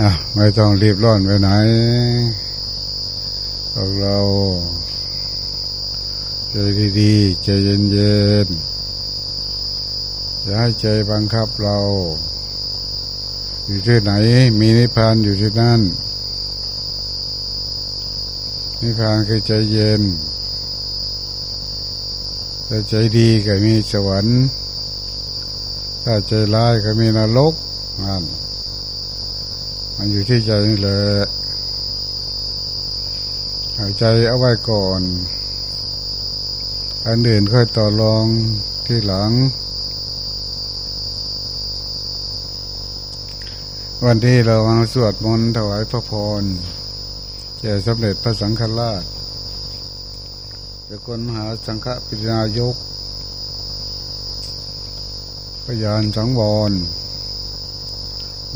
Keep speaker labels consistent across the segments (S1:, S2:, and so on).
S1: อะไม่ต้องรีบร้อนไปไหนพวกเราใจดีๆใจเย็นๆอย่าให้ใจบังคับเรา อยู่ที่ไหน มีนิพพานอยู่ที่นั่นนิพพานคือใจเย็น ถ้าใจดีก็มีสวรรค์ ถ้าใจร้ายก็มีนรกนั่นมันอยู่ที่ใจนี่แหละเอาใจเอาไว้ก่อน อันอื่นค่อยต่อรองที่หลัง วันที่เรามาสวดมนต์ถวายพระพรแก่สมเด็จพระสังฆราช สกลมหาสังฆปิณายกพยานสังวร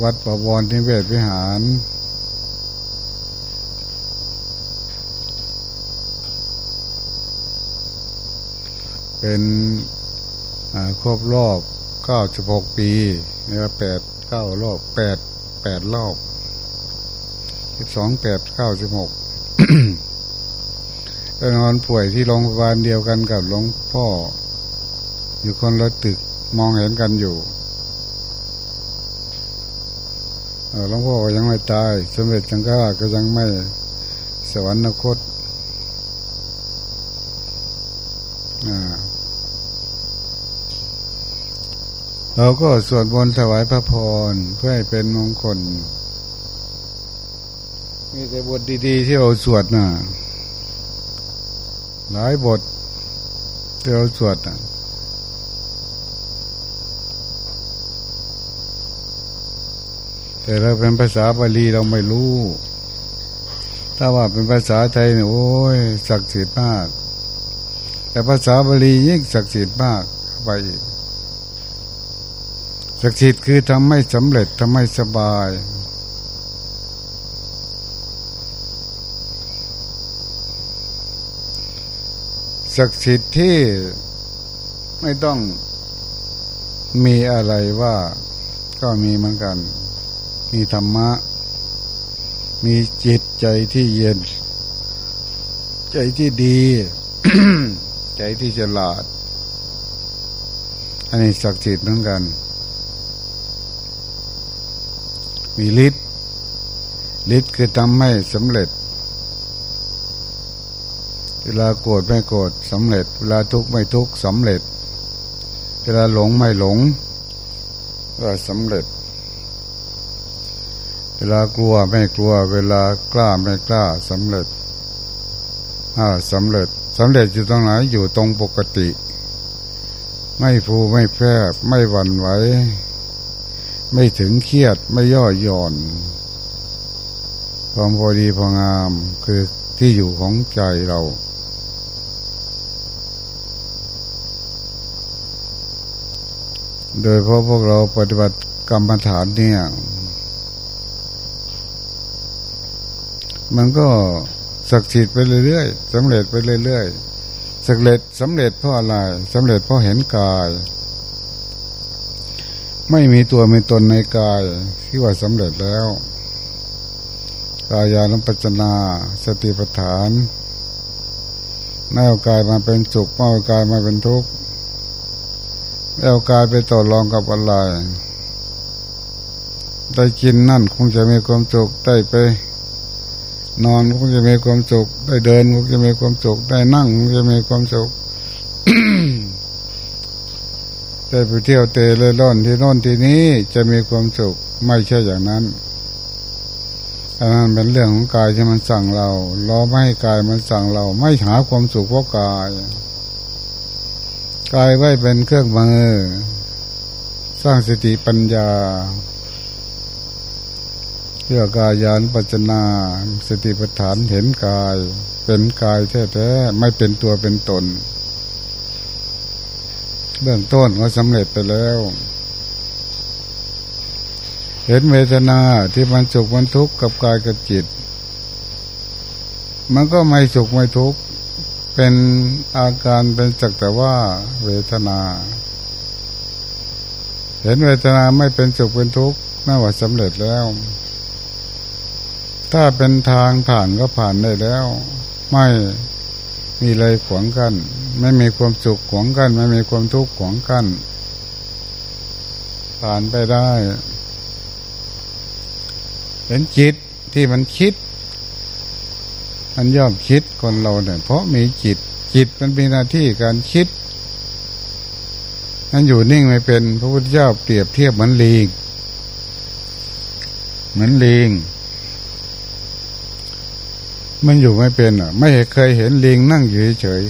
S1: วัดประวรนิเวศวิหาร เป็นครบรอบเก้าสิบหกปีนี่ยแปดเก้ารอบแปดแปดรอบสิบสองแปดเก้าสิบหก นอนป่วยที่โรงพยาบาลเดียวกันกับหลวงพ่อ อยู่คนละตึกมองเห็นกันอยู่หลวงพ่อยังไม่ตาย สมเด็จจังกราก็ยังไม่สวรรคตเราก็สวดมนต์ถวายพระพรเพื่อให้เป็นมงคล มีแต่บทดี ๆ ที่เราสวดน่ะ หลายบทที่เราสวดนะแต่เราเป็นภาษาบาลีเราไม่รู้ ถ้าว่าเป็นภาษาไทยเนี่ยโอ้ยศักดิ์สิทธิ์มาก แต่ภาษาบาลียิ่งศักดิ์สิทธิ์มากไปศักดิ์สิทธิ์คือทำให้สำเร็จทำให้สบาย ศักดิ์สิทธิ์ที่ไม่ต้องมีอะไรว่าก็มีเหมือนกัน มีธรรมะ มีจิตใจที่เย็น ใจที่ดี ใจที่ฉลาด อันนี้ศักดิ์สิทธิ์เหมือนกัน มีฤทธิ์ฤทธิ์คือทำให้สำเร็จ เวลาโกรธไม่โกรธสำเร็จ เวลาทุกข์ไม่ทุกข์สำเร็จ เวลาหลงไม่หลงก็สำเร็จ เวลากลัวไม่กลัว เวลากล้าไม่กล้าสำเร็จอ่าสำเร็จสำเร็จอยู่ตรงไหนอยู่ตรงปกติ ไม่ฟูไม่แพร่ไม่หวั่นไหวไม่ถึงเครียดไม่ย่อหย่อนความพอดีพองามคือที่อยู่ของใจเรา โดยเพราะพวกเราปฏิบัติกรรมฐานเนี่ย มันก็ศักดิ์สิทธิ์ไปเรื่อยๆสำเร็จไปเรื่อยๆสำเร็จสำเร็จเพราะอะไรสำเร็จเพราะเห็นกาย ไม่มีตัวมีตนในกายที่ว่าสำเร็จแล้วกายานุปัจนาสติปัฏฐานไม่เอากายมาเป็นสุขไม่เอากายมาเป็นทุกข์ ไม่เอากายไปต่อรองกับอะไร ได้กินนั่นคงจะมีความสุขได้ไป นอนก็จะมีความสุขได้เดินก็จะมีความสุขได้นั่งก็จะมีความสุขได้ไปเที่ยวเตะเลยร่อนที่น่นที่นี้จะมีความสุขไม่ใช่อย่างนั้นอันนั้นเป็นเรื่องของกายที่มันสั่งเราเราไม่ให้กายมันสั่งเรา ไม่หาความสุขเพราะกาย กายไว้เป็นเครื่องมือ สร้างสติปัญญาเพื่อกายานปัจนาสติปัฏฐานเห็นกาย เป็นกายแท้ๆไม่เป็นตัวเป็นตน เบื้องต้นก็สำเร็จไปแล้ว เห็นเวทนาที่มันสุขมันทุกข์กับกายกับจิต มันก็ไม่สุขไม่ทุกข์ เป็นอาการเป็นจักแต่ว่าเวทนา เห็นเวทนาไม่เป็นสุขเป็นทุกข์น่าว่าสำเร็จแล้ว ถ้าเป็นทางผ่านก็ผ่านได้แล้ว ไม่มีอะไรขวางกัน ไม่มีความสุขขวางกัน ไม่มีความทุกข์ขวางกัน ผ่านไปได้ เห็นจิตที่มันคิด มันย่อมคิดคนเราเนี่ย เพราะมีจิต จิตมันมีหน้าที่การคิดนั่นอยู่นิ่งไม่เป็นพระพุทธเจ้าเปรียบเทียบเหมือนลิงเหมือนลิงมันอยู่ไม่เป็นอะ ไม่เคยเห็นลิงนั่งอยู่เฉย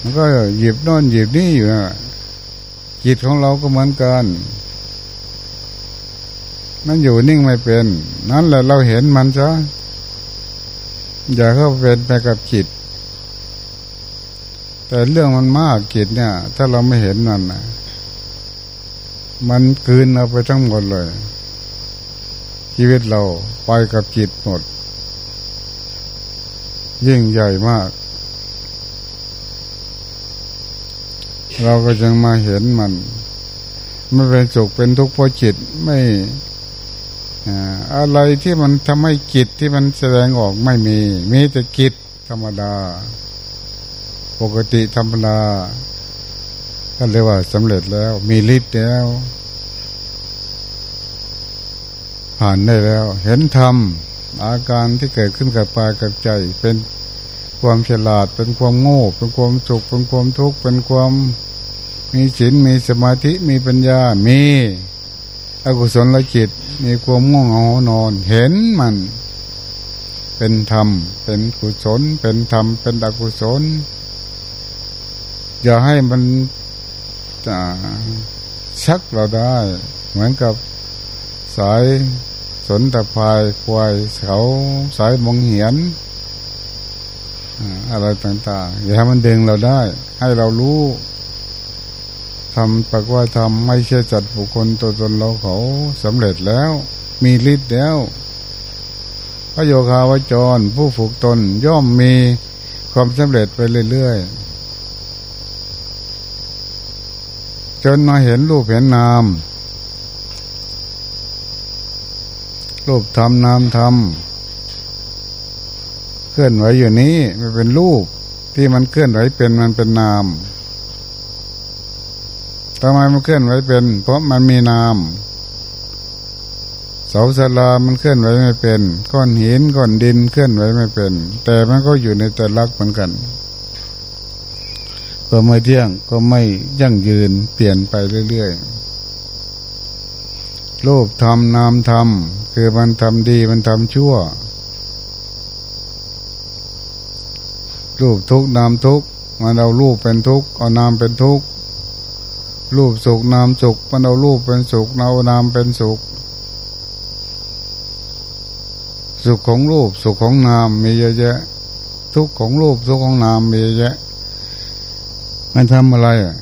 S1: มันก็หยิบโน่นหยิบนี่อยู่นะจิตของเราก็เหมือนกันมันอยู่นิ่งไม่เป็น นั่นแหละเราเห็นมันซะ อย่าเข้าเป็นไปกับจิต แต่เรื่องมันมากจิตเนี่ย ถ้าเราไม่เห็นมันนะมันคืนเอาไปทั้งหมดเลย ชีวิตเราไปกับจิตหมด ยิ่งใหญ่มาก เราก็จึงมาเห็นมัน ไม่เป็นสุขเป็นทุกข์เพราะจิตไม่ อะไรที่มันทำให้จิตที่มันแสดงออกไม่มี มีแต่จิตธรรมดา ปกติธรรมดาก็เรียกว่าสำเร็จแล้ว มีฤทธิ์แล้ว ผ่านได้แล้ว เห็นธรรมอาการที่เกิดขึ้นกับปายกับใจ เป็นความฉลาดเป็นความโง่ เป็นความสุขเป็นความทุกข์เป็นความมีศีลมีสมาธิมีปัญญามี อกุศลจิต มีความง่วงเหงานอน เห็นมัน เป็นธรรม เป็นกุศล เป็นธรรม เป็นอกุศล อย่าให้มันชักเราได้ เหมือนกับสายสนตะพายควายเขาสายมองเหียนอะไรต่างๆ อย่าให้มันดึงเราได้ ให้เรารู้ ทำปากว่าทำไม่ใช่จัดบุคคลตัวตนเราเขาสำเร็จแล้ว มีฤทธิ์แล้ว พระโยคาวจร ผู้ฝึกตนย่อมมีความสำเร็จไปเรื่อยๆจนมาเห็นรูปเห็นนาม รูปทำนามทำเคลื่อนไหวอยู่นี้มันเป็นรูปที่มันเคลื่อนไหวเป็นมันเป็นนาม ทำไมมันเคลื่อนไหวเป็น เพราะมันมีนามเสาสลามันเคลื่อนไหวไม่เป็นก้อนหินก้อนดินเคลื่อนไหวไม่เป็น แต่มันก็อยู่ในแต่ลักเหมือนกันก็ไม่เที่ยงก็ไม่ยั่งยืนเปลี่ยนไปเรื่อยๆรูปทำนามทำคือมันทำดีมันทำชั่วรูปทุกนามทุกมันเอารูปเป็นทุกเอานามเป็นทุก รูปสุขนามสุขมันเอารูปเป็นสุขเอานามเป็นสุข สุขของรูปสุขของนามมีเยอะแยะ ทุกของรูปทุกของนามมีเยอะแยะ มันทำอะไรอะ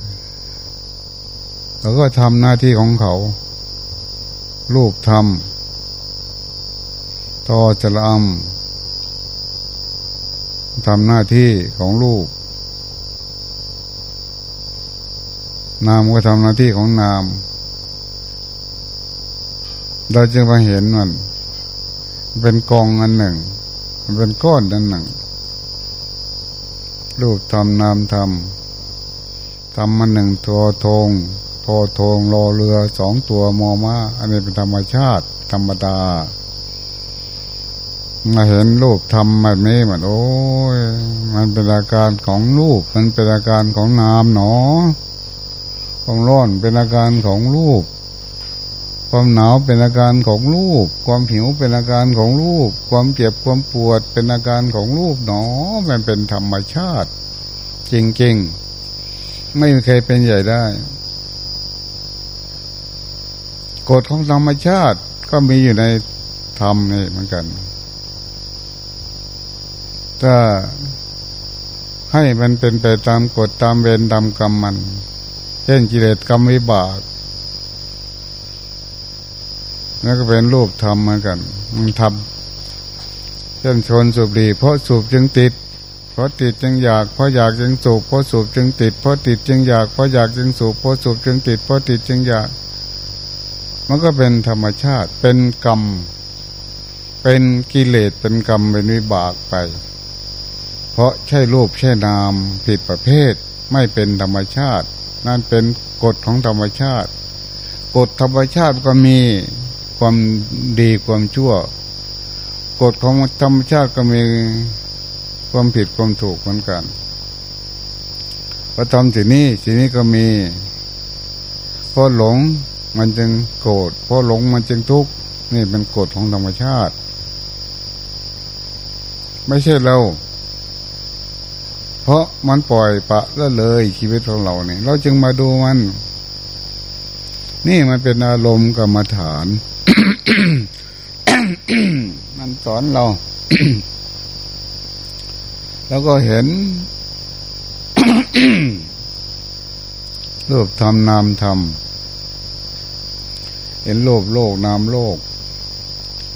S1: เราก็ทำหน้าที่ของเขา รูปธรรมทอจละอมทำหน้าที่ของรูป นามก็ทำหน้าที่ของนาม เราจึงมาเห็นมันเป็นกองอันหนึ่ง มันเป็นก้อนอันหนึ่ง รูปทำนามทำทำมันหนึ่งตัวทงพอทงรอเรือสองตัวมอมาอันนี้เป็นธรรมชาติ ธรรมดา มาเห็นรูปทำแบบนี้มันโอ้ยมันเป็นอาการของรูป มันเป็นอาการของนามหนอ ความร้อนเป็นอาการของรูป ความหนาวเป็นอาการของรูป ความหิวเป็นอาการของรูป ความเจ็บความปวดเป็นอาการของรูปหนอมันเป็นธรรมชาติ จริงๆ ไม่มีใครเป็นใหญ่ได้กฎของธรรมชาติก็มีอยู่ในธรรมนี่เหมือนกัน ถ้าให้มันเป็นไปตามกฎตามเวรตามกรรมมัน ช่นกิเลสกรรมวิบากนั่นก็เป็นรูปธรรมเหมือนกันมันทำเช่นชนสูบดีเพราะสูบจึงติด เพราะติดจึงอยาก เพราะอยากจึงสูบ เพราะสูบจึงติด เพราะติดจึงอยาก เพราะอยากจึงสูบ เพราะสูบจึงติด เพราะติดจึงอยาก มันก็เป็นธรรมชาติ เป็นกรรม เป็นกิเลส เป็นกรรม เป็นวิบากไป เพราะใช่รูปใช่นามผิดประเภท ไม่เป็นธรรมชาติ นั่นเป็นกฎของธรรมชาติ กฎธรรมชาติก็มีความดีความชั่ว กฎของธรรมชาติก็มีความผิดความถูกเหมือนกันพอทำสิ่งนี้สิ่งนี้ก็มีพอหลงมันจึงโกรธพอหลงมันจึงทุกข์นี่เป็นกฎของธรรมชาติ ไม่ใช่เรา เพราะมันปล่อยปะละเลยชีวิตของเราเนี่ย เราจึงมาดูมัน นี่มันเป็นอารมณ์กรรมฐาน มันสอนเรา แล้วก็เห็นรูปธรรมนามธรรม เห็นโลกโลกนามโลก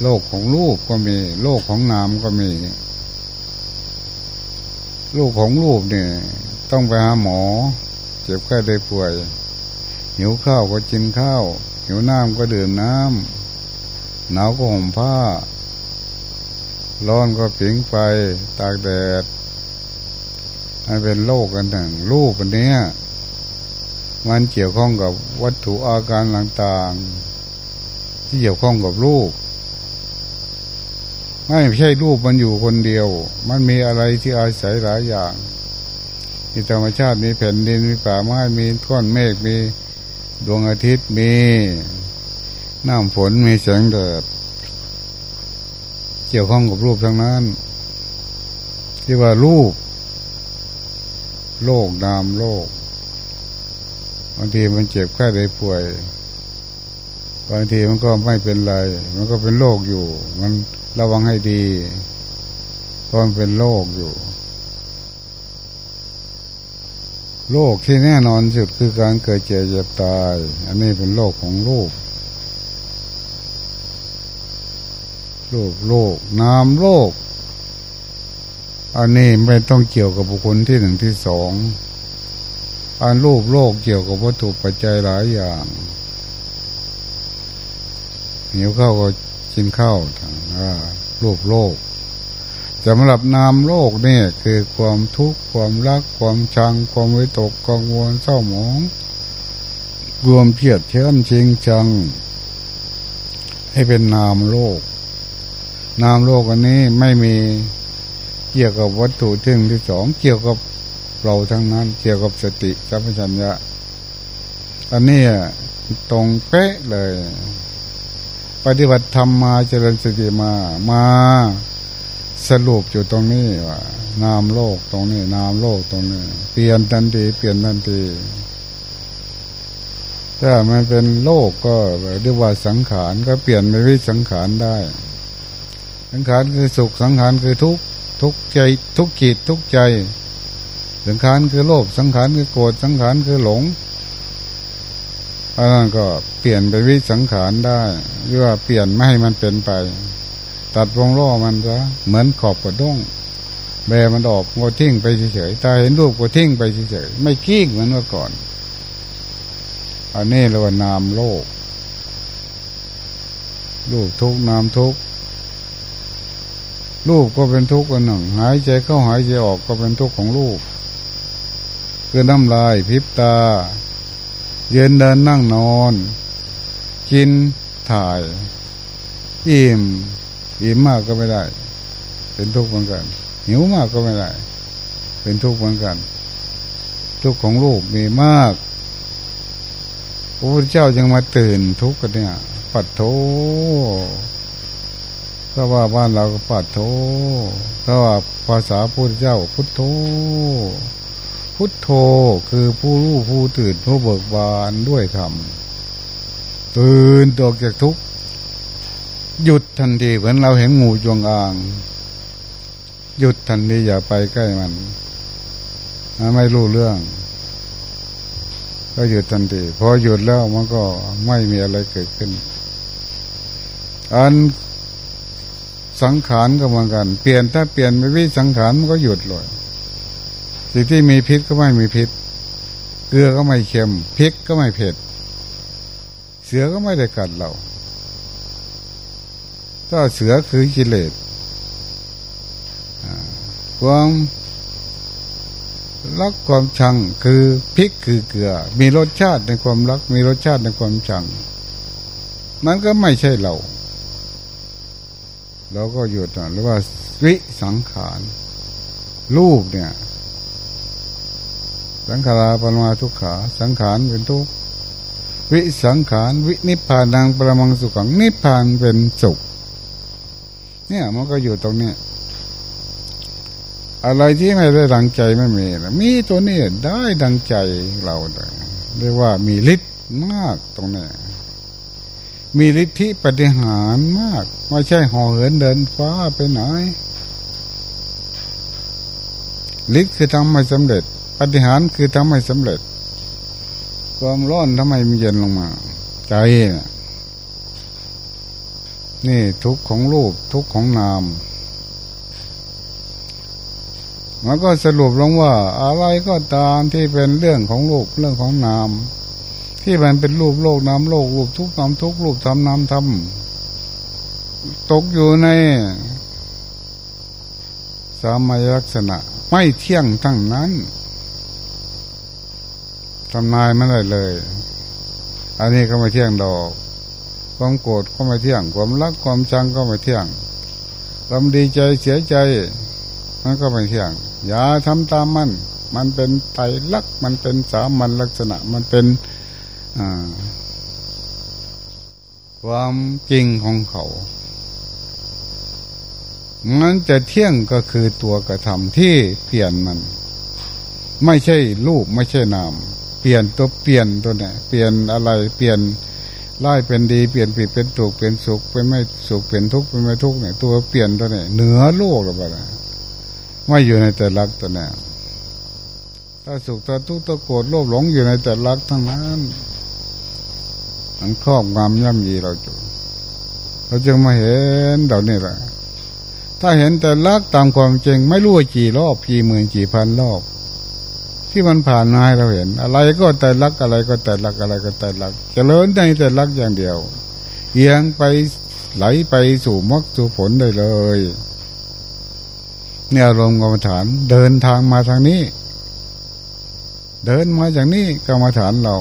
S1: โลกของรูปก็มี โลกของนามก็มี ลูกของรูปเนี่ยต้องไปหาหมอ เจ็บแค่ได้ป่วย หิวข้าวก็กินข้าว หิวน้ำก็ดื่มน้ำหนาวก็ห่มผ้า ร้อนก็ผิงไฟตากแดดมันเป็นโลกกันหนึ่งรูปอันนี้ มันเกี่ยวข้องกับวัตถุอาการต่างๆ ที่เกี่ยวข้องกับรูป ไม่ใช่รูปมันอยู่คนเดียว มันมีอะไรที่อาศัยหลายอย่างมีธรรมชาติมีแผ่นดินมีป่าไม้มีก้อนเมฆมีดวงอาทิตย์มีน้ำฝนมีแสงแดดเกี่ยวข้องกับรูปทั้งนั้น ที่ว่ารูป โลกนามโลกบางทีมันเจ็บแค่ได้ป่วยบางทีมันก็ไม่เป็นไร มันก็เป็นโรคอยู่ มัน ระวังให้ดีเพราะมันเป็นโรคอยู่โรคที่แน่นอนสุดคือการเกิดเจ็บเจ็บตาย อันนี้เป็นโรคของโลกโลกโลกนามโลกอันนี้ไม่ต้องเกี่ยวกับบุคคลที่หนึ่งที่สองอันรูปโลกเกี่ยวกับวัตถุปัจจัยหลายอย่างหิวข้าก็ กินข้าวรูปโลกสำหรับนามโลกนี่คือความทุกข์ความรักความชัง ความวิตกกังวลเศร้าหมองรวมเพียดเชื่อมชิงจัง ให้เป็นนามโลก นามโลกอันนี้ไม่มีเกี่ยวกับวัตถุที่งที่สองเกี่ยวกับเราทั้งนั้น เกี่ยวกับสติสัมปชัญญะอันนี้ตรงเป๊ะเลย ปฏิบัติธรรมมาเจริญสติมา มาสรุปอยู่ตรงนี้ว่านามโลกตรงนี้ นามโลกตรงนี้ เปลี่ยนทันทีเปลี่ยนทันทีถ้ามันเป็นโลกก็เรียกว่าสังขารก็เปลี่ยนไปวิสังขารได้ สังขารคือสุขสังขารคือทุกทุกใจทุกขีดทุกใจ สังขารคือโลภสังขารคือโกรธสังขารคือหลง อันนั้นก็เปลี่ยนไปวิสังขารได้ หรือว่าเปลี่ยนไม่ให้มันเป็นไป ตัดวงล้อมันซะเหมือนขอบกระด้งแบมันออกก็ทิ้งไปเฉยๆตาเห็นรูปก็ทิ้งไปเฉยๆไม่ขี้เหมือนเมื่อก่อน อันนี้เราว่านามโลก รูปทุกนามทุกรูปก็เป็นทุกข์อันหนึ่ง หายใจเข้าหายใจออกก็เป็นทุกข์ของรูป คือน้ำลายพิบตา เยืนเดินนั่งนอน กินถ่าย อิ่ม อิ่มมากก็ไม่ได้ เป็นทุกข์เหมือนกัน หิวมากก็ไม่ได้ เป็นทุกข์เหมือนกัน ทุกข์ของรูปมีมากพระพุทธเจ้ายังมาตื่นทุกข์กันเนี่ย ปัดโถถ้าว่าบ้านเราก็ปัดโถถ้าว่าภาษาพุทธเจ้าพุทโธ พุทโธคือผู้รู้ผู้ตื่นผู้เบิกบานด้วยธรรมตื่นตัวจากทุกข์หยุดทันทีเหมือนเราเห็นงูจงอาง หยุดทันทีอย่าไปใกล้มันไม่รู้เรื่อง ก็หยุดทันทีพอหยุดแล้วมันก็ไม่มีอะไรเกิดขึ้น อันสังขารก็เหมือนกัน เปลี่ยนถ้าเปลี่ยนไปวิสังขารมันก็หยุดเลย สิ่งที่มีพิษก็ไม่มีพิษ เกลือก็ไม่เค็มพริกก็ไม่เผ็ด เสือก็ไม่ได้กัดเราถ้าเสือคือกิเลสความรักความชังคือพริกคือเกลือ มีรสชาติในความรัก มีรสชาติในความชังมันก็ไม่ใช่เรา เราก็หยุดหรือว่าวิสังขารรูปเนี่ย สังขาราปรมาทุกขา สังขารเป็นทุกวิสังขารวินิพพานังประมังสุขังนิพพานเป็นสุข เนี่ยมันก็อยู่ตรงนี้อะไรที่ไม่ได้ดังใจไม่มีมีตัวนี้ได้ดังใจเราเลยเรียกว่ามีฤทธิ์มากตรงนี้มีฤทธิปฏิหารมาก ไม่ใช่ห่อเหินเดินฟ้าไปไหนฤทธิ์คือทำให้สำเร็จ ปฏิหารคือทำให้สำเร็จ ความร้อนทำไมมีเย็นลงมา ใจนี่ทุกของรูปทุกของนามมันก็สรุปลงว่า อะไรก็ตามที่เป็นเรื่องของรูปเรื่องของนาม ที่มันเป็นรูปโลกน้ำโลกรูปทุกน้ำทุกรูปทำน้ำทำตกอยู่ในสามัยลักษณะ ไม่เที่ยงทั้งนั้น ทำนายไม่ได้เลย อันนี้ก็ไม่เที่ยงดอก ความโกรธก็ไม่เที่ยง ความรักความชังก็ไม่เที่ยงความดีใจเสียใจมันก็ไม่เที่ยง อย่าทำตามมัน มันเป็นไตรลักษณ์มันเป็นสามัญลักษณะ มันเป็นความจริงของเขามันจะเที่ยงก็คือตัวกระทำที่เปลี่ยนมัน ไม่ใช่รูปไม่ใช่นาม เปลี่ยนตัวเปลี่ยนตัวไหนเปลี่ยนอะไรเปลี่ยนไล่เป็นดีเปลี่ยนผิดเป็นถูกเป็นสุขเป็นไม่สุขเป็นทุกข์เป็นไม่ทุกข์เนี่ยตัวเปลี่ยนตัวไหนเหนือโลกหรือเปล่าไม่อยู่ในแต่ลักตัวนี้ถ้าสุขตัวทุกข์ตัวโกรธโลภหลงอยู่ในแต่ลักทั้งนั้นมันครอบงำย่ำยีเราจุเราจึงมาเห็นเดี๋ยวนี้แหละถ้าเห็นแต่ลักตามความจริง ไม่รู้กี่รอบกี่หมื่นกี่พันรอบ ที่มันผ่านมาให้เราเห็น อะไรก็แต่ลักอะไรก็แต่ลักอะไรก็แต่ลักจะเลินในแต่ลักอย่างเดียว เอียงไปไหลไปสู่มรรคสู่ผลได้เลย เนี่ยรวมกรรมฐานเดินทางมาทางนี้ เดินมาจากนี้กรรมฐานเรา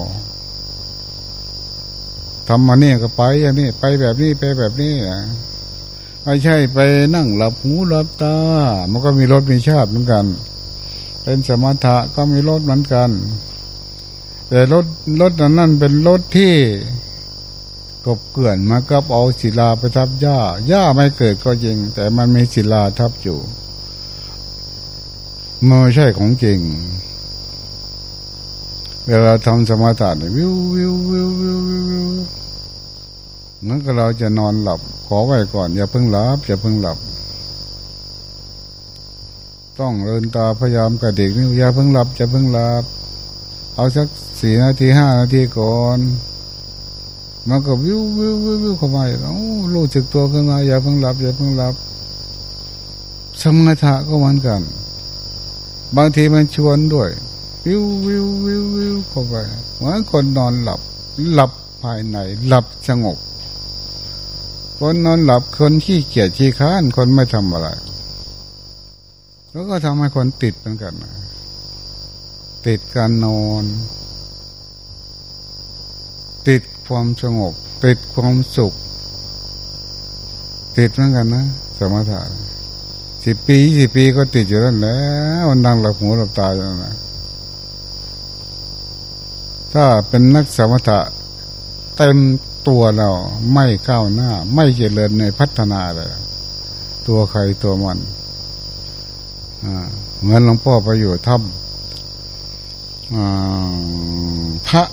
S1: ทำมาเนี่ยก็ไปอย่างนี้ไปแบบนี้ไปแบบนี้ไม่ใช่ไปนั่งหลับหูหลับตา มันก็มีรถมีชาติเหมือนกัน เป็นสมถะก็มีรถเหมือนกัน แต่รถรถนั้น เป็นรถที่กบเกลื่อนมากับเอาศิลาไปทับหญ้าหญ้าไม่เกิดก็จริง แต่มันมีศิลาทับอยู่มันไม่ใช่ของจริง เวลาทำสมาธิวิววิววิววิววิวเหมือนกับเราจะนอนหลับ ขอไว้ก่อน อย่าเพิ่งหลับอย่าเพิ่งหลับ ต้องเดินตาพยายามกระดิกนี่อย่าเพิ่งหลับอย่าเพิ่งหลับ เอาสักสี่นาทีห้านาทีก่อนมันก็วิววิววิววิวเข้ามาโอ้รู้จึกตัวขึ้นมาอย่าเพิ่งหลับอย่าเพิ่งหลับ สมถะก็เหมือนกัน บางทีมันชวนด้วย วิววิววิววิวเข้าไปเหมือนคนนอนหลับ หลับภายใน หลับสงบคนนอนหลับคนขี้เกียจขี้ค้านคนไม่ทำอะไร แล้วก็ทำให้คนติดเหมือนกันติดการนอน ติดความสงบ ติดความสุข ติดเหมือนกันนะสมถะสิบปีสิบปีก็ติดอยู่นั่นแล้วนั่งหลับหูหลับตาอยู่นั่นนะถ้าเป็นนักสมถะเต็มตัวเราไม่ก้าวหน้า ไม่เจริญในพัฒนาเลย ตัวใครตัวมัน เหมือนหลวงพ่อไปอยู่ถ้ำพระ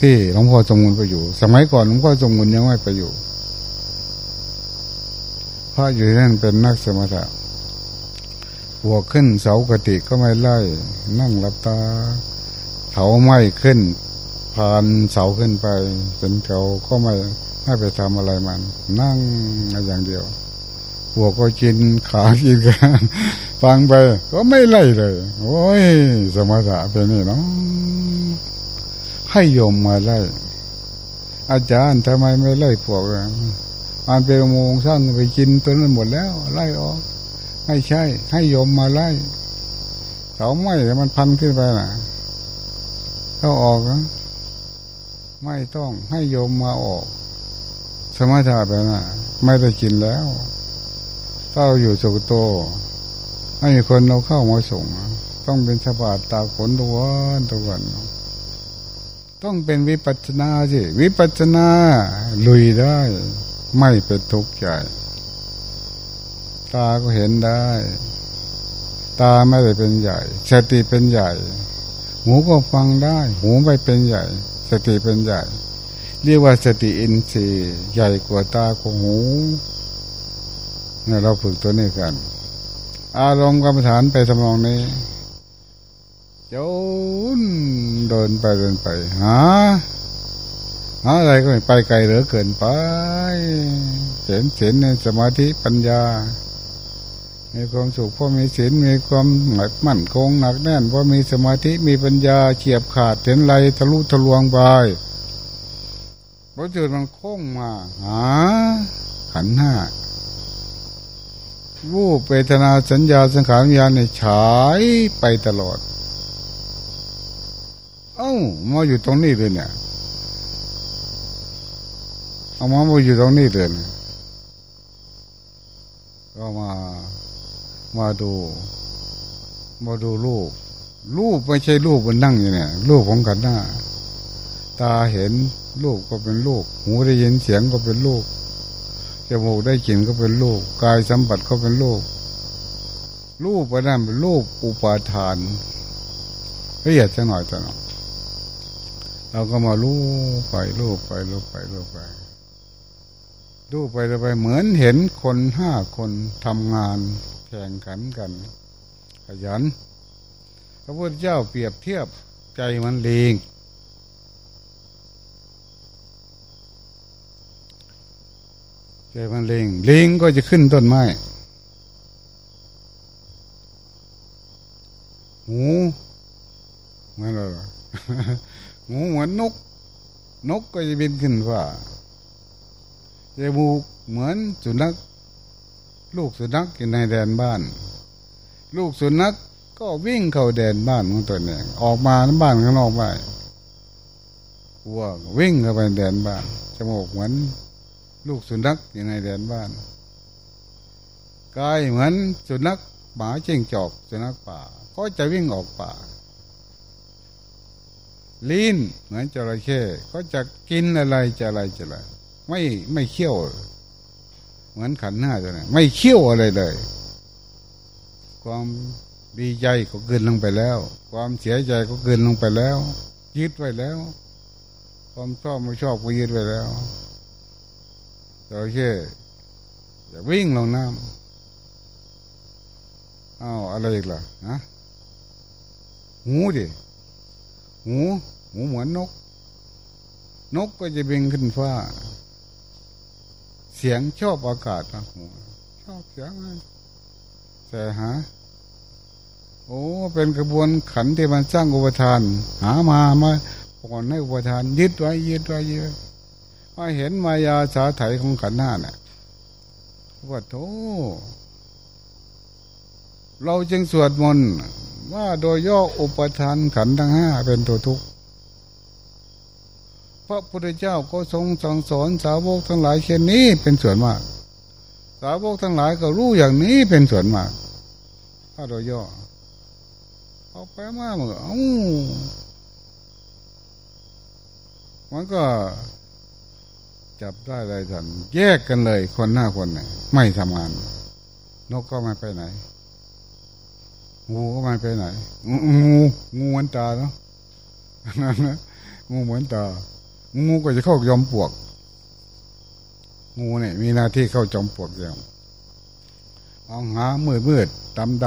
S1: ที่หลวงพ่อจงมุนไปอยู่ สมัยก่อนหลวงพ่อจงมุนยังไม่ไปอยู่ พระอยู่นั่นเป็นนักสมถะหัวขึ้นเสากติก็ไม่ไล่ นั่งหลับตาเถาไม่ขึ้นผ่านเสาขึ้นไปเป็นเขาก็ไม่ไม่ไปทำอะไรมัน นั่งอย่างเดียว หัวก็กินขากินกันฟังไป ก็ไม่ไล่เลย โอ้ย สมถะเป็นนี่เนาะให้โยมมาไล่ อาจารย์ทำไมไม่ไล่พวกอันเป็นโมงสร้างไปกินตัวนั้นหมดแล้ว ไล่ออกไม่ใช่ ให้โยมมาไล่เสาไม้มันพันขึ้นไปนะเขาออกนะไม่ต้องให้โยมมาออก สมถะไปนะไม่ได้กินแล้ว เราอยู่สุกโตให้คนเราเข้ามาส่ง ต้องเป็นสบาดตาขนตัวนตัววันต้องเป็นวิปัจนาสิวิปัจนาลุยได้ ไม่เป็นทุกข์ใจตาก็เห็นได้ ตาไม่ได้เป็นใหญ่ สติเป็นใหญ่ หูก็ฟังได้ หูไม่เป็นใหญ่ สติเป็นใหญ่ เรียกว่าสติอินทรีย์ใหญ่กว่าตากว่าหู เนี่ยเราฝึกตัวนี้กัน อารมณ์กรรมฐานไปทำนองนี้โจนเดินไปเดินไปหาหาอะไรก็ไม่ไปไกลเหลือเกินไปเห็นเห็นในสมาธิปัญญา มีความสุขเพราะมีศีลมีความหมัดมั่นคงหนักแน่นเพราะมีสมาธิมีปัญญาเฉียบขาดเห็นไรทะลุทะลวงไปเพราะจุดมันโค้งมาหาขันห้า วูบเวทนาสัญญาสังขารวิญญาณเนี่ยฉายไปตลอด เอ้ามาอยู่ตรงนี้เลยเนี่ยเอามามาอยู่ตรงนี้เลยก็มามาดู มาดูรูปรูปไม่ใช่รูปมันนั่งอยู่เนี่ยรูปของกันหน้า ตาเห็นรูปก็เป็นรูป หูได้ยินเสียงก็เป็นรูป จมูกได้กลิ่นก็เป็นรูปกายสัมผัสก็เป็นรูปรูปปนั้นเป็นรูปอุปาทานละเอียดจะหน่อยจะหน่อยเราก็มาลูบไปลูบไปลูบไปลูบไปลูบไปลูบไปเหมือนเห็นคนห้าคนทำงานแข่งขันกัน ขยันพระพุทธเจ้าเปรียบเทียบใจมันเลง ใจมันเลงเลงก็จะขึ้นต้นไม้หูเหมือนอะไรหูเหมือนนก นกก็จะบินขึ้นฟ้าจมูกเหมือนสุนัขลูกสุนัขอยู่ในแดนบ้าน ลูกสุนัขก็วิ่งเข้าแดนบ้านของตัวเองออกมาบ้านข้างนอกไปวัววิ่งเข้าไปแดนบ้านจมูกเหมือน ลูกสุนัขอยู่ในแดนบ้านกายเหมือนสุนัขหมาเจิงจอกสุนัขป่า ก็จะวิ่งออกป่า ลิ้นเหมือนจระเข้ก็จะกินอะไรจะอะไรจะอะไรไม่ไม่เคี้ยว เหมือนขันหน้าตัวนี้ไม่เคี้ยวอะไรเลย ความดีใจก็เกินลงไปแล้ว ความเสียใจก็เกินลงไปแล้ว ยึดไว้แล้ว ความชอบไม่ชอบก็ยึดไว้แล้ว จระเข้จะวิ่งลงน้ำเอาอะไรอีกล่ะนะหูดิหูหูเหมือนนก นกก็จะบินขึ้นฟ้า เสียงชอบอากาศนะหูชอบเสียงแต่หาโอ้เป็นกระบวนขันที่มันสร้างอุปทาน หามามาก่อนให้อุปทานยึดไว้ยึดไว้ยึด มาเห็นมายาสาไถของขันหน้าเนี่ยว่าโธเราจึงสวดมนต์ว่าโดยย่ออุปทานขันทั้งห้าเป็นตัวทุกข์พระพุทธเจ้าก็ทรงสั่งสอนสาวกทั้งหลายเช่นนี้เป็นส่วนมาก สาวกทั้งหลายก็รู้อย่างนี้เป็นส่วนมากถ้าโดยย่อเอาไปมากเหมือนอ้มันก็ จับได้เลยทันแยกกันเลย คนหน้าคนไหนไม่ทำงาน นกก็ไม่ไปไหน งูก็ไม่ไปไหน งูงูเหมือนตาเนาะงูเหมือนตา งูก็จะเข้ายอมปวก งูเนี่ยมีหน้าที่เข้าจอมปวกอย่างเอาหามืดมืดดำด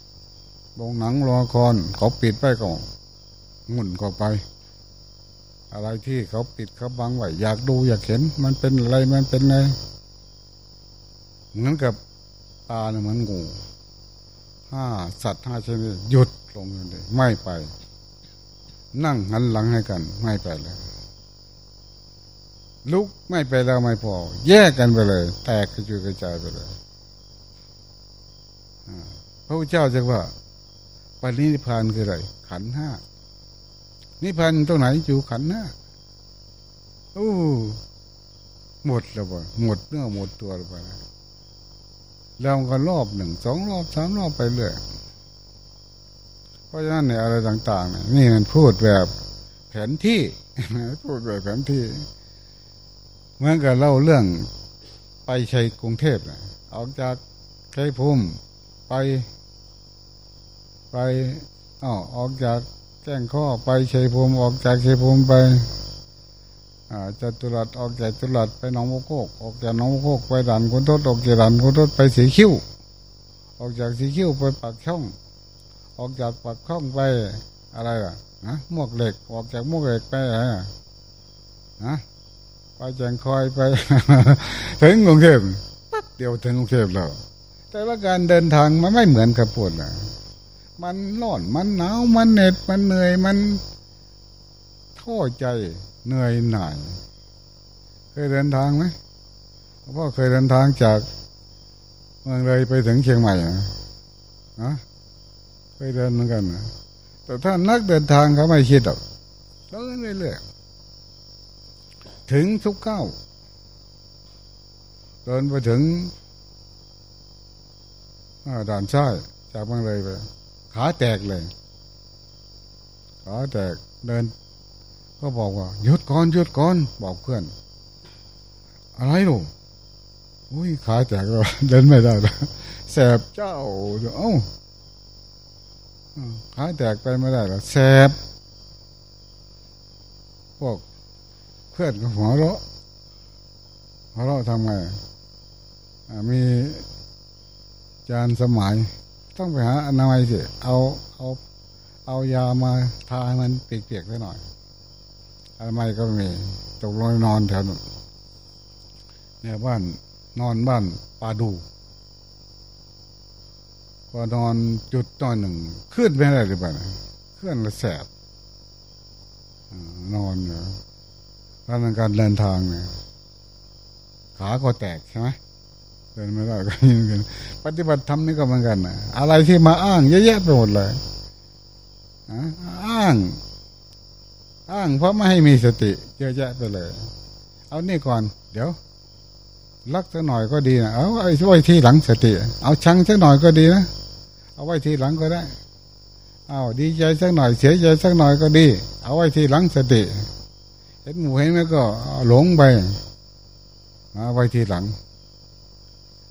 S1: ำลงหนังรอคอนเขาปิดไปก่อนงุ่นก็ไป อะไรที่เขาปิดเขาบังไว้อยากดูอยากเห็น มันเป็นอะไรมันเป็นไงเหมือนกับตาเนี่ยมือนงูห้าสัตว์ห้าชนิดหยุดลงเลยไม่ไป นั่งหันหลังให้กัน ไม่ไปเลยลุกไม่ไปแล้วไม่พอ แยกกันไปเลย แตกกระจุยกระจายไปเลยพระพุทธเจ้าจะว่าปณิพานคืออะไรขันห้า นิพพานตรงไหนอยู่ขันห้าโอ้หมดแล้วบ่หมดเนื้อหมดตัวแล้วไปแล้วก็รอบหนึ่งสองรอบสามรอบไปเรื่อยเพราะฉะนั้นเนี่ยอะไรต่างๆนี่มันพูดแบบแผนที่พูดแบบแผนที่เหมือนกับเล่าเรื่องไปชัยกรุงเทพนะออกจากชัยภูมิไป ไปอ๋อออกจาก แจ้งข้อไปชัยภูมิออกจากชัยภูมิไปจตุรัสออกจากจตุรัสไปหนองโมโกกออกจากหนองโมโกกไปด่านคุณทศออกจากด่านคุณทศไปสีคิ้ว ออกจากสีคิ้วไปปากช่อง ออกจากปากช่องไปอะไรอะนะมวกเหล็กออกจากมวกเหล็กไปอะไรนะไปแจงคอยไปถึงกรุงเทพปั๊บเดียวถึงกรุงเทพแล้วแต่ว่าการเดินทางมันไม่เหมือนกับปวดนะ มันร้อนมันหนาวมันเหน็ดมันเหนื่อยมันท้อใจเหนื่อยหน่าย เคยเดินทางไหมพ่อเคยเดินทางจากเมืองเลยไปถึงเชียงใหม่นะนะเคยเดินเหมือนกันนะแต่ถ้านักเดินทางเขาไม่คิดหรอกเดินเรื่อยๆถึงทุกเก้าเดินไปถึงด่านช้ายจากเมืองเลยไป ขาแตกเลยขาแตกเดิน ก็บอกว่าหยุดก่อนหยุดก่อนบอกเพื่อน อะไรลูกอุ้ยขาแตกแล้วเดินไม่ได้แล้วแสบเจ้าเอ้าขาแตกไปไม่ได้แล้วแสบพวกเพื่อนก็หัวเราะหัวเราะทำไงมีจานสมัย ต้องไปหาอนามัยสิเอาเอาเอายามาทาให้มันเปียกๆได้หน่อยอะไรไม่ก็มีตกลงนอนแถวนั้นเนี่ยบ้านนอนบ้านปาดูพอนอนจุดตอนหนึ่งขึ้นไม่ได้หรือเปล่าขึ้นแล้วแสบนอนอยู่แล้วการเดินทางเนี่ยขาก็แตกใช่ไหม เดินไม่ได้ก็ยินกันปฏิบัติธรรมนี่ก็เหมือนกันนะอะไรที่มาอ้างเยอะแยะไปหมดเลยอ้าง อ้างเพราะไม่ให้มีสติเยอะแยะไปเลย เอานี่ก่อน เดี๋ยวลักสักหน่อยก็ดีนะเอาไอ้ไว้ที่หลังสติ เอาชังสักหน่อยก็ดีนะเอาไว้ที่หลังก็ได้ เอาดีใจสักหน่อยเสียใจสักหน่อยก็ดี เอาไว้ที่หลังสติเห็นหมูเห็นไหมก็หลงไปมาไว้ที่หลัง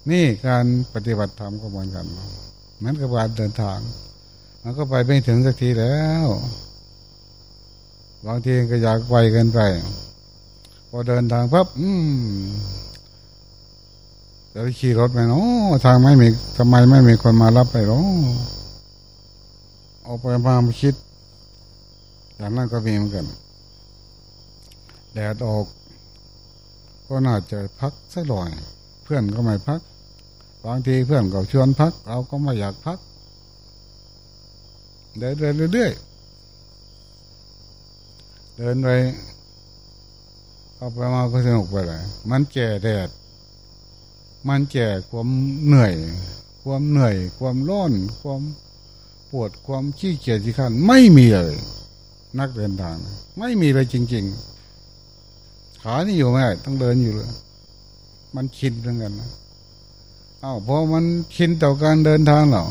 S1: นี่การปฏิบัติธรรมก็เหมือนกันเหมือนกับการเดินทาง มันก็ไปไม่ถึงสักทีแล้วบางทีก็อยากไปกันไป พอเดินทางพับอืมจะขี่รถไปเนาะทางไม่มีทำไมไม่มีคนมารับไปหรอเอาไปมาคิดอย่างนั้นก็มีเหมือนกันแดดออก ก็น่าจะพักสักหน่อย พื่อนก็ไม่พัก บางทีเพื่อนก็ชวนพัก เราก็ไม่อยากพักเดินเรื่อยๆเดินไปเอาไปมาก็สนุกไปเลยมันแก่แดด มันแก่ความเหนื่อย ความเหนื่อย ความร้อน ความปวด ความขี้เกียจที่ขันไม่มีเลย นักเดินทาง ไม่มีเลยจริง ๆ ขานี่อยู่ไม่ได้ต้องเดินอยู่เลย มันชินเหมือนกันนะอ้าวพอมันชินต่อการเดินทางเหรอ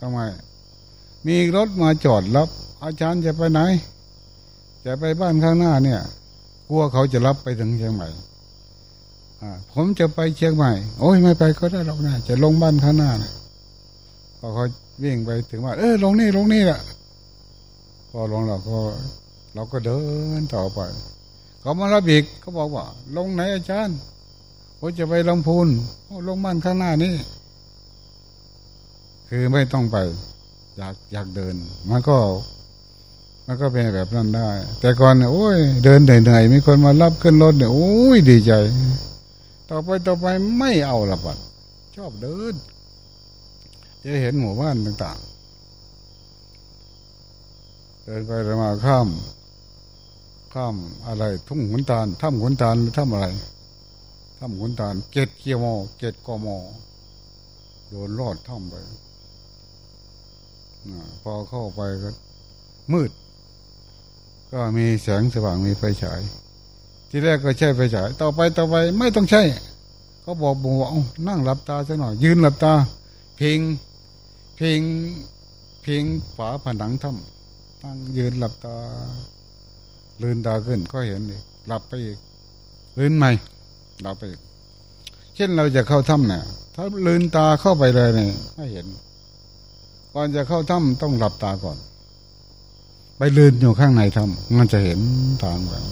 S1: ทำไม มีรถมาจอดรับ อาจารย์จะไปไหน จะไปบ้านข้างหน้าเนี่ยกลัวเขาจะรับไปถึงเชียงใหม่ผมจะไปเชียงใหม่ โอ้ยไม่ไปก็ได้หรอกนะจะลงบ้านข้างหน้านะพอเขาวิ่งไปถึงว่า เออลงนี่ลงนี่แหละพอลงเราก็ เราก็เดินต่อไป เขามารับอีกเขาบอกว่า ลงไหนอาจารย์ ผมจะไปลงพูนลงบ้านข้างหน้านี่คือไม่ต้องไป อยากอยากเดิน มันก็ มันก็เป็นแบบนั้นได้ แต่ก่อนเนี่ยโอ้ย เดินเหนื่อยๆมีคนมารับขึ้นรถเนี่ยโอ้ยดีใจ ต่อไปต่อไปไม่เอาละบัดชอบเดิน จะเห็นหมู่บ้านต่างๆ เดินไปเดินมาข้าม ข้ามอะไร ทุ่งขุนตาลถ้ำขุนตาลหรือถ้ำอะไร ถ้ำขุนตาลเกตเกียวมอเกตกมอโดนรอดถ้ำไปพอเข้าไปก็มืด ก็มีแสงสว่างมีไฟฉาย ที่แรกก็ใช้ไฟฉาย ต่อไปต่อไปไม่ต้องใช้เขาบอกบอกว่านั่งหลับตาซะหน่อย ยืนหลับตาเพียงเพียงเพียงฝาผนังถ้ำตั้งยืนหลับตา ลืนตาขึ้นก็เห็นอีกหลับไปอีกลืนใหม่ หลับไปเช่นเราจะเข้าถ้ำเนี่ยถ้าลืนตาเข้าไปเลยเนี่ยไม่เห็น ก่อนจะเข้าถ้ำต้องหลับตาก่อน ไปลืนอยู่ข้างในถ้ำมันจะเห็นทางแบบ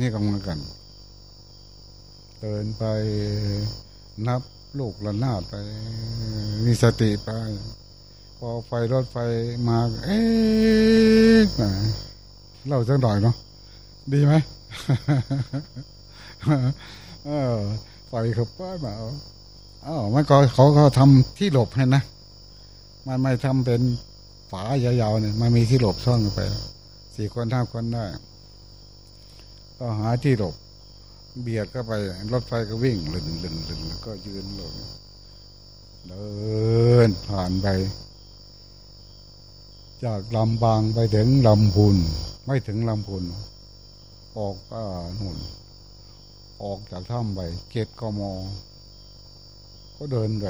S1: นี่ก็เหมือนกันเดินไปนับลูกละนาดไป มีสติไป พอไฟรถไฟมา เอ๊ะเล่าสักหน่อยเนาะดีไหม เออไฟเขาป้ามาอ้าวมันก็เขาเขาทำที่หลบให้นะมันไม่ทำเป็นฝายาวๆเนี่ยมันมีที่หลบซ่อนไปสี่คนห้าคนได้ ก็หาที่หลบ เบียดเข้าไปรถไฟก็วิ่งลึงลึงลึงแล้วก็ยืนลงเดินผ่านไป จากลำบางไปถึงลำพูนไม่ถึงลำพูนออกก็หุ่น ออกจากถ้ำไปเกตกมก็เดินไป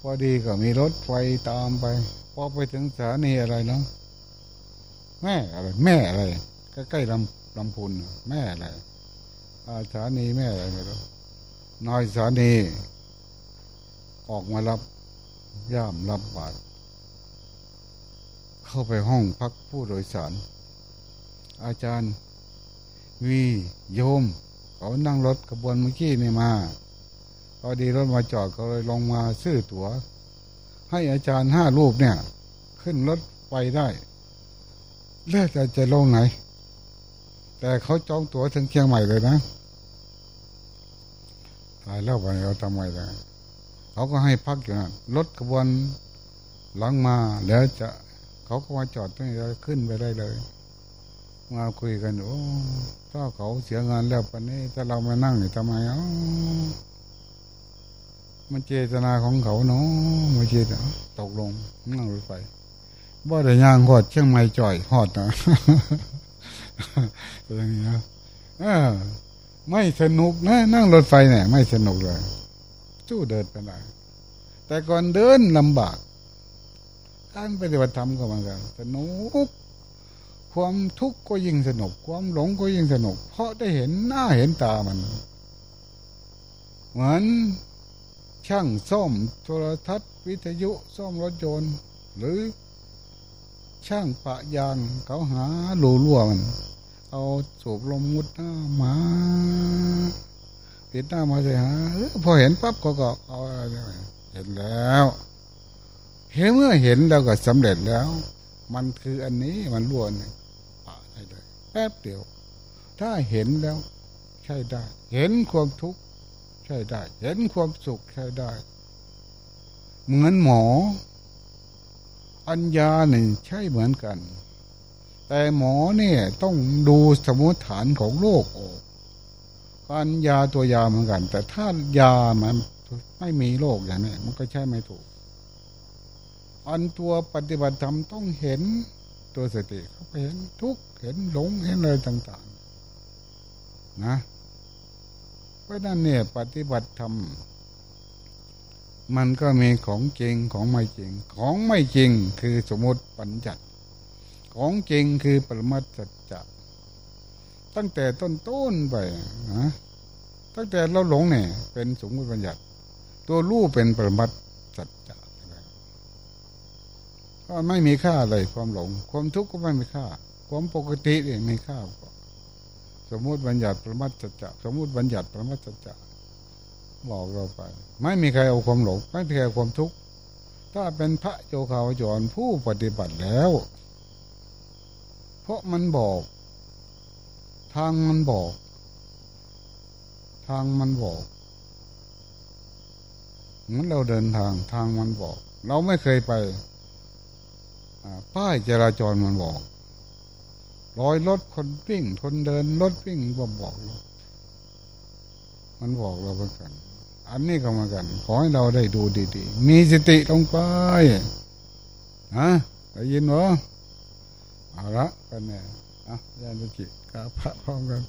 S1: พอดีก็มีรถไฟตามไปพอไปถึงสถานีอะไรเนาะแม่อะไร แม่อะไรใกล้ๆลำลำพูนแม่อะไรอาสานีแม่อะไรไม่รู้นายสถานีออกมารับย่ามรับบาตรเข้าไปห้องพักผู้โดยสาร อาจารย์ วีโยม เขานั่งรถกระบวนเมื่อกี้นี่มาพอดีรถมาจอดก็เลยลงมาซื้อตัว๋ว ให้อาจารย์ห้ารูปเนี่ย ขึ้นรถไปได้เลือกจะจะลงไหน แต่เขาจองตั๋วถึงเชียงใหม่เลยนะตายแล้วไปเราทำไงล่ะเขาก็ให้พักอยู่นะรถขบวนหลังมาแล้วจะเขาก็มาจอดตรงนี้ขึ้นไปได้เลย มาคุยกันโอ้ถ้าเขาเสียงานแล้วปันนี้ถ้าเรามานั่งนี่ทำไมอ๋อมันเจตนาของเขาเนาะม่เจตตกลงนั่งรถไฟบ่ได้ย่างหอดเชียงใหม่จ่อยหอดนะอย่างนี้นะไม่สนุกนะนั่งรถไฟเนี่ยไม่สนุกเลยสู้เดินไปได้แต่ก่อนเดินลำบาก การปฏิบัติธรรมก็เหมือนกันสนุก ความทุกข์ก็ยิ่งสนุก ความหลงก็ยิ่งสนุก เพราะได้เห็นหน้าเห็นตามัน เหมือนช่างซ่อมโทรทัศน์ วิทยุซ่อมรถยนต์หรือช่างปะยางเขาหาหลูรั่วมัน เอาสูบลมมุดหน้ามาปิดหน้ามาเลยฮะพอเห็นปั๊บก็ก็เอาเห็นแล้วเห็นเมื่อเห็นแล้วก็สำเร็จแล้ว มันคืออันนี้มันล้วนปะได้เลย แป๊บเดียว ถ้าเห็นแล้ว ใช่ได้ เห็นความทุกข์ใช่ได้ เห็นความสุขใช่ได้ เหมือนหมอปัญญาหนึ่งใช่เหมือนกัน แต่หมอเนี่ยต้องดูสมุติฐานของโรคออกการยาตัวยาเหมือนกัน แต่ถ้ายามันไม่มีโรคอย่างนี้มันก็ใช่ไม่ถูก อันตัวปฏิบัติธรรมต้องเห็น ตัวสติเขาไปเห็นทุกเห็นหลงเห็นอะไรต่างๆ นะเพราะนั้นเนี่ยปฏิบัติธรรมมันก็มีของจริงของไม่จริง ของไม่จริงคือสมมติปัญญัตของจริงคือปรมัตสัจจะตั้งแต่ต้นต้นไปนะตั้งแต่เราหลงเนี่ย เป็นสมมติบัญญัติตัวรู้เป็นปรมัตสัจจะ ก็ไม่มีค่าเลยความหลง ความทุกข์ก็ไม่มีค่า ความปกติเนี่ยมีค่าสมมติบัญญัติประมัตสัจจะสมมติบัญญัติประมัตสัจจะบอกเราไป ไม่มีใครเอาความหลง ไม่มีใครเอาความทุกข์ถ้าเป็นพระโยคาวจรผู้ปฏิบัติแล้ว เพราะมันบอก ทางมันบอก ทางมันบอกเหมือนเราเดินทางทางมันบอก เราไม่เคยไป ป้ายจราจรมันบอกร้อยรถคนวิ่งคนเดินรถวิ่งบ่บอกเรามันบอกเราเหมือนกัน อันนี้ก็เหมือนกัน ขอให้เราได้ดูดีๆ มีสติลงไปฮะได้ยินเหรอเอาละกันเนี่ยอะยานจิกาพระพร้อมกัน